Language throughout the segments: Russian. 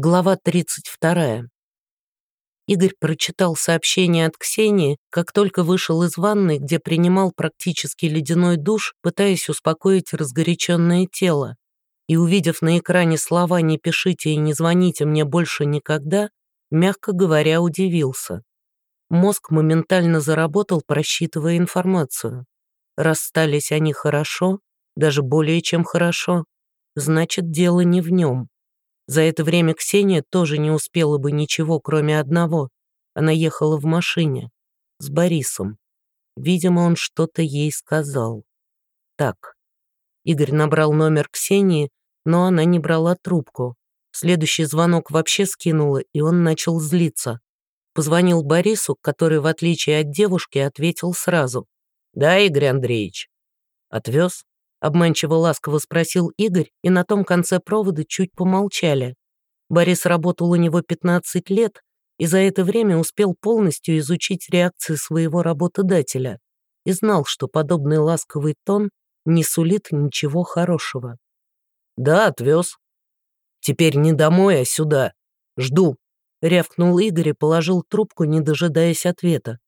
Глава 32. Игорь прочитал сообщение от Ксении, как только вышел из ванной, где принимал практически ледяной душ, пытаясь успокоить разгоряченное тело. И увидев на экране слова «не пишите и не звоните мне больше никогда», мягко говоря, удивился. Мозг моментально заработал, просчитывая информацию. Расстались они хорошо, даже более чем хорошо, значит, дело не в нем. За это время Ксения тоже не успела бы ничего, кроме одного. Она ехала в машине с Борисом. Видимо, он что-то ей сказал. Так. Игорь набрал номер Ксении, но она не брала трубку. Следующий звонок вообще скинула, и он начал злиться. Позвонил Борису, который, в отличие от девушки, ответил сразу. «Да, Игорь Андреевич». «Отвез?» Обманчиво ласково спросил Игорь, и на том конце провода чуть помолчали. Борис работал у него 15 лет и за это время успел полностью изучить реакции своего работодателя и знал, что подобный ласковый тон не сулит ничего хорошего. «Да, отвез. Теперь не домой, а сюда. Жду», — рявкнул Игорь и положил трубку, не дожидаясь ответа.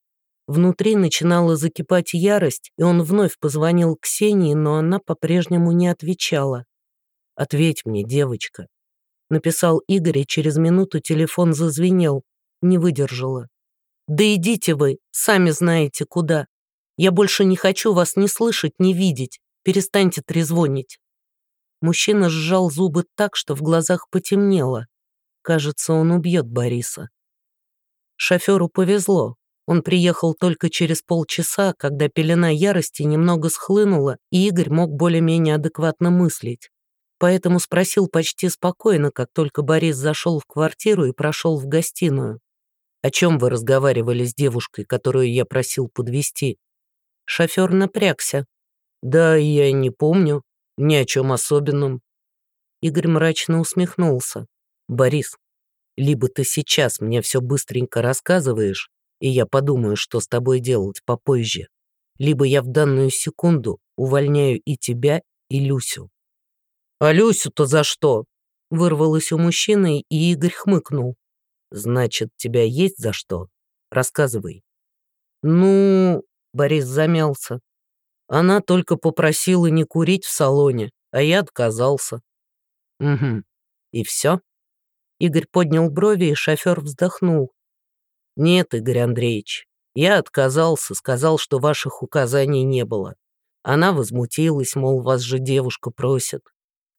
Внутри начинала закипать ярость, и он вновь позвонил Ксении, но она по-прежнему не отвечала. «Ответь мне, девочка», — написал Игорь, и через минуту телефон зазвенел, не выдержала. «Да идите вы, сами знаете куда. Я больше не хочу вас ни слышать, ни видеть. Перестаньте трезвонить». Мужчина сжал зубы так, что в глазах потемнело. Кажется, он убьет Бориса. Шоферу повезло. Он приехал только через полчаса, когда пелена ярости немного схлынула, и Игорь мог более-менее адекватно мыслить. Поэтому спросил почти спокойно, как только Борис зашел в квартиру и прошел в гостиную. «О чем вы разговаривали с девушкой, которую я просил подвести? Шофер напрягся. «Да, я не помню. Ни о чем особенном». Игорь мрачно усмехнулся. «Борис, либо ты сейчас мне все быстренько рассказываешь, и я подумаю, что с тобой делать попозже. Либо я в данную секунду увольняю и тебя, и Люсю». «А Люсю-то за что?» Вырвалось у мужчины, и Игорь хмыкнул. «Значит, тебя есть за что? Рассказывай». «Ну...» — Борис замялся. «Она только попросила не курить в салоне, а я отказался». «Угу. И все?» Игорь поднял брови, и шофер вздохнул. «Нет, Игорь Андреевич, я отказался, сказал, что ваших указаний не было. Она возмутилась, мол, вас же девушка просит.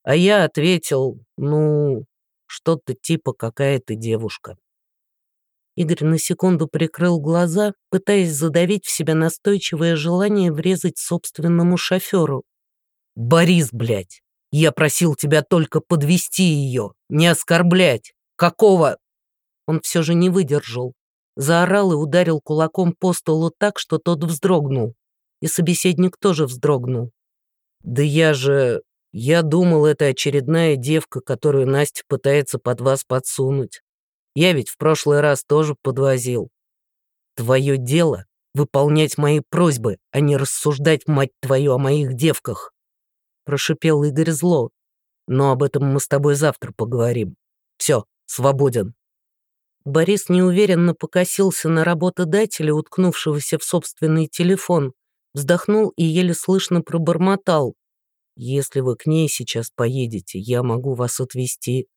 А я ответил, ну, что-то типа какая то девушка. Игорь на секунду прикрыл глаза, пытаясь задавить в себя настойчивое желание врезать собственному шоферу. «Борис, блядь, я просил тебя только подвести ее, не оскорблять. Какого?» Он все же не выдержал заорал и ударил кулаком по столу так, что тот вздрогнул. И собеседник тоже вздрогнул. «Да я же... Я думал, это очередная девка, которую Настя пытается под вас подсунуть. Я ведь в прошлый раз тоже подвозил. Твое дело — выполнять мои просьбы, а не рассуждать, мать твою, о моих девках!» Прошипел Игорь зло. «Но об этом мы с тобой завтра поговорим. Все, свободен». Борис неуверенно покосился на работодателя, уткнувшегося в собственный телефон, вздохнул и еле слышно пробормотал. «Если вы к ней сейчас поедете, я могу вас отвезти».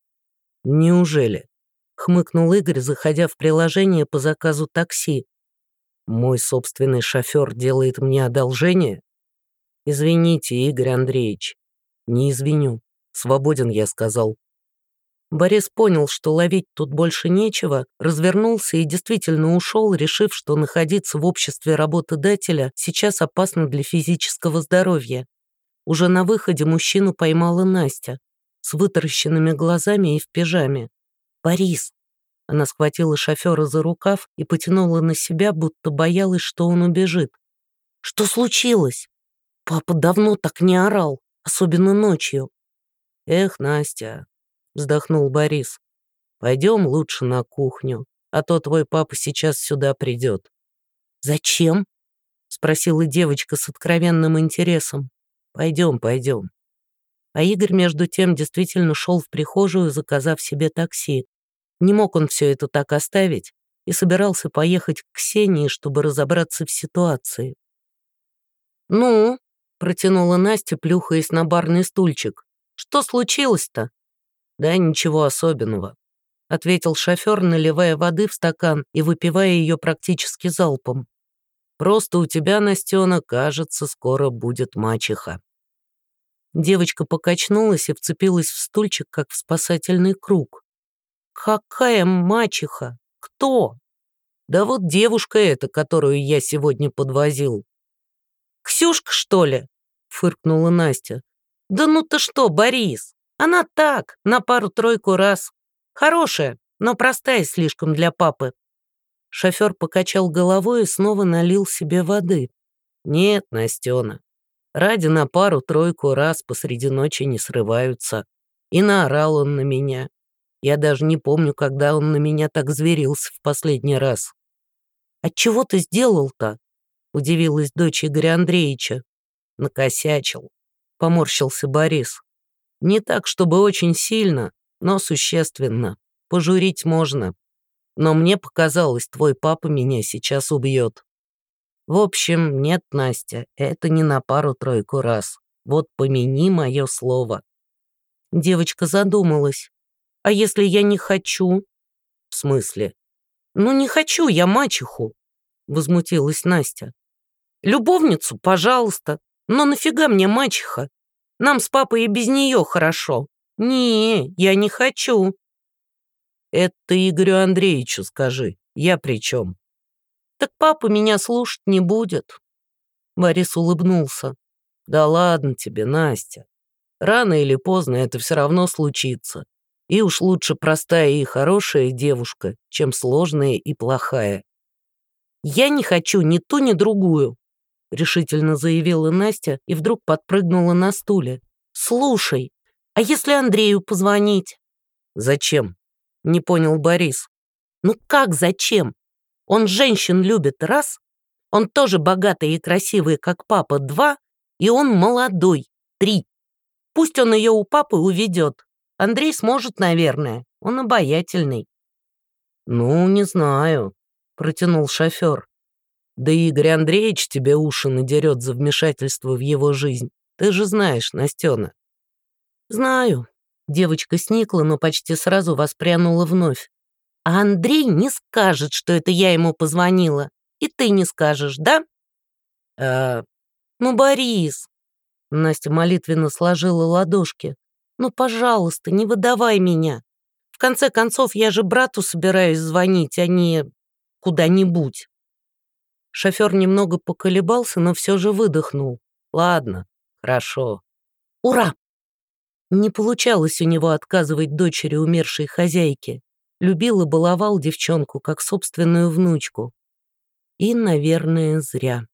«Неужели?» — хмыкнул Игорь, заходя в приложение по заказу такси. «Мой собственный шофер делает мне одолжение?» «Извините, Игорь Андреевич». «Не извиню. Свободен, я сказал. Борис понял, что ловить тут больше нечего, развернулся и действительно ушел, решив, что находиться в обществе работодателя сейчас опасно для физического здоровья. Уже на выходе мужчину поймала Настя с вытаращенными глазами и в пижаме. «Борис!» Она схватила шофера за рукав и потянула на себя, будто боялась, что он убежит. «Что случилось? Папа давно так не орал, особенно ночью». «Эх, Настя, вздохнул Борис. Пойдем лучше на кухню, а то твой папа сейчас сюда придет. Зачем? спросила девочка с откровенным интересом. Пойдем, пойдем. А Игорь, между тем, действительно шел в прихожую, заказав себе такси. Не мог он все это так оставить и собирался поехать к Ксении, чтобы разобраться в ситуации. «Ну?» — протянула Настя, плюхаясь на барный стульчик. «Что случилось-то?» «Да ничего особенного», — ответил шофер, наливая воды в стакан и выпивая ее практически залпом. «Просто у тебя, Настена, кажется, скоро будет мачеха». Девочка покачнулась и вцепилась в стульчик, как в спасательный круг. «Какая мачеха? Кто?» «Да вот девушка эта, которую я сегодня подвозил». «Ксюшка, что ли?» — фыркнула Настя. «Да ну ты что, Борис? Она так, на пару-тройку раз. Хорошая, но простая слишком для папы». Шофер покачал головой и снова налил себе воды. «Нет, Настена, Ради на пару-тройку раз посреди ночи не срываются. И наорал он на меня. Я даже не помню, когда он на меня так зверился в последний раз. «А чего ты сделал-то?» — удивилась дочь Игоря Андреевича. «Накосячил», — поморщился Борис. «Не так, чтобы очень сильно, но существенно. Пожурить можно. Но мне показалось, твой папа меня сейчас убьет». В общем, нет, Настя, это не на пару-тройку раз. Вот помяни мое слово. Девочка задумалась. А если я не хочу? В смысле? Ну, не хочу я мачеху, возмутилась Настя. Любовницу, пожалуйста. Но нафига мне мачеха? Нам с папой и без нее хорошо. Не, я не хочу. Это Игорю Андреевичу скажи. Я при чем? Так папа меня слушать не будет. Борис улыбнулся. Да ладно тебе, Настя. Рано или поздно это все равно случится. И уж лучше простая и хорошая девушка, чем сложная и плохая. «Я не хочу ни ту, ни другую», — решительно заявила Настя и вдруг подпрыгнула на стуле. «Слушай, а если Андрею позвонить?» «Зачем?» — не понял Борис. «Ну как зачем? Он женщин любит раз, он тоже богатый и красивый, как папа, два, и он молодой, три. Пусть он ее у папы уведет. Андрей сможет, наверное, он обаятельный. «Ну, не знаю», — протянул шофер. «Да Игорь Андреевич тебе уши надерет за вмешательство в его жизнь. Ты же знаешь, Настена». «Знаю». Девочка сникла, но почти сразу воспрянула вновь. А Андрей не скажет, что это я ему позвонила. И ты не скажешь, да? Э, ну, Борис. Настя молитвенно сложила ладошки. Ну, пожалуйста, не выдавай меня. В конце концов, я же брату собираюсь звонить, а не куда-нибудь. Шофер немного поколебался, но все же выдохнул. Ладно, хорошо. Ура! Не получалось у него отказывать дочери умершей хозяйки любил и баловал девчонку, как собственную внучку. И, наверное, зря.